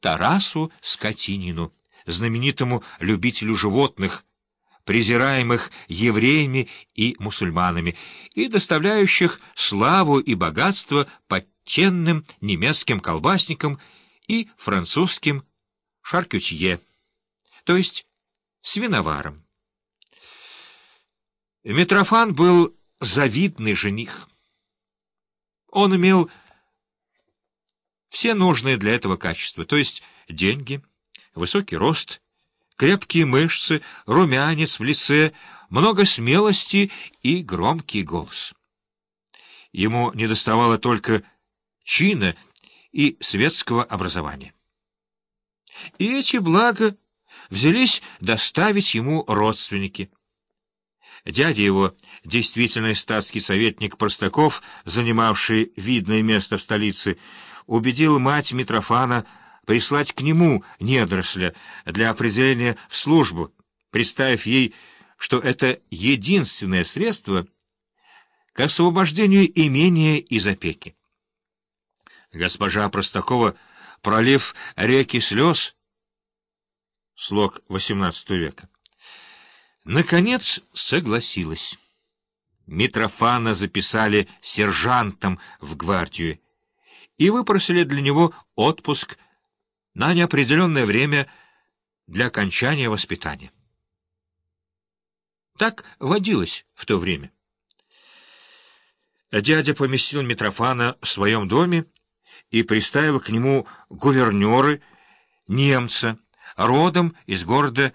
Тарасу Скотинину, знаменитому любителю животных, презираемых евреями и мусульманами, и доставляющих славу и богатство почтенным немецким колбасникам и французским шаркютье, то есть свиноваром. Митрофан был завидный жених. Он имел все нужные для этого качества, то есть деньги, высокий рост, крепкие мышцы, румянец в лице, много смелости и громкий голос. Ему недоставало только чина и светского образования. И эти блага взялись доставить ему родственники. Дядя его, действительный статский советник Простаков, занимавший видное место в столице, убедил мать Митрофана прислать к нему недоросля для определения в службу, представив ей, что это единственное средство к освобождению имения из опеки. Госпожа Простакова, пролив реки слез, слог XVIII века, наконец согласилась. Митрофана записали сержантом в гвардию и выпросили для него отпуск на неопределенное время для окончания воспитания. Так водилось в то время. Дядя поместил Митрофана в своем доме и приставил к нему гувернеры, немца, родом из города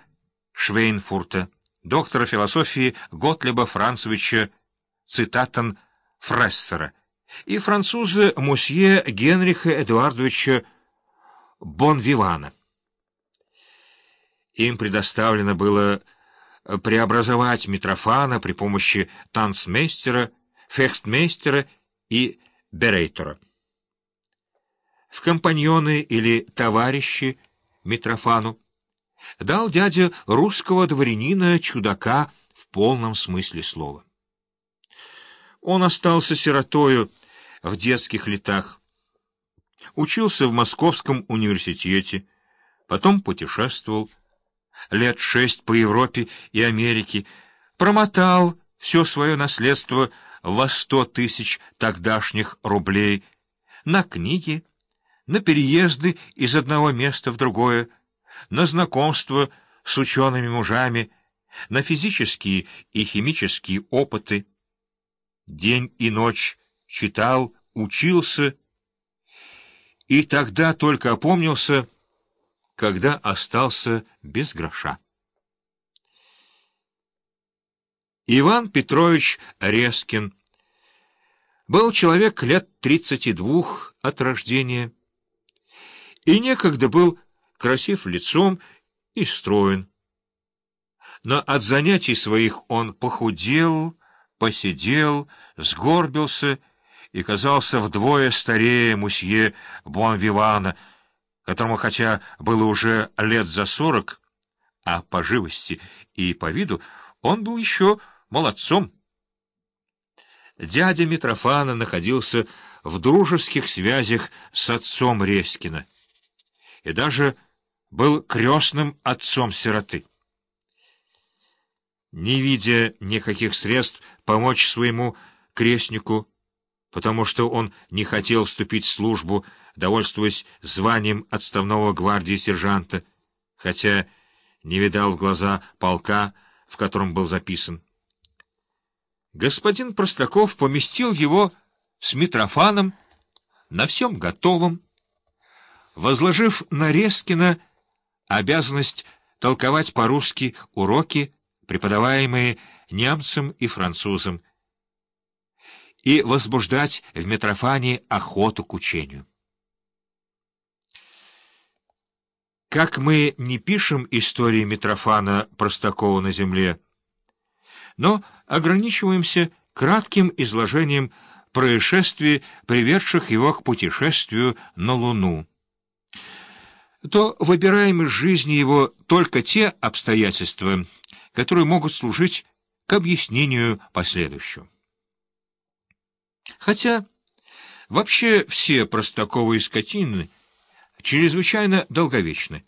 Швейнфурта, доктора философии Готлеба Францевича Цитатан Фрессера, и француза мусье Генриха Эдуардовича Бонвивана. Им предоставлено было преобразовать Митрофана при помощи танцмейстера, фехтмейстера и берейтора. В компаньоны или товарищи Митрофану дал дядя русского дворянина-чудака в полном смысле слова. Он остался сиротою в детских летах, учился в Московском университете, потом путешествовал лет шесть по Европе и Америке, промотал все свое наследство во сто тысяч тогдашних рублей на книги, на переезды из одного места в другое, на знакомство с учеными мужами, на физические и химические опыты, день и ночь читал, учился, и тогда только опомнился, когда остался без гроша. Иван Петрович Резкин был человек лет тридцати двух от рождения и некогда был красив лицом и строен. Но от занятий своих он похудел, посидел, сгорбился казался вдвое старее мусье Бонвивана, которому хотя было уже лет за сорок, а по живости и по виду он был еще молодцом. Дядя Митрофана находился в дружеских связях с отцом Резкина и даже был крестным отцом сироты не видя никаких средств помочь своему крестнику, потому что он не хотел вступить в службу, довольствуясь званием отставного гвардии сержанта, хотя не видал в глаза полка, в котором был записан. Господин Простаков поместил его с Митрофаном на всем готовом, возложив на Резкина обязанность толковать по-русски уроки преподаваемые немцам и французам, и возбуждать в Митрофане охоту к учению. Как мы не пишем истории Митрофана Простакова на земле, но ограничиваемся кратким изложением происшествий, приведших его к путешествию на Луну, то выбираем из жизни его только те обстоятельства, которые могут служить к объяснению последующего. Хотя вообще все Простаковы и скотины чрезвычайно долговечны.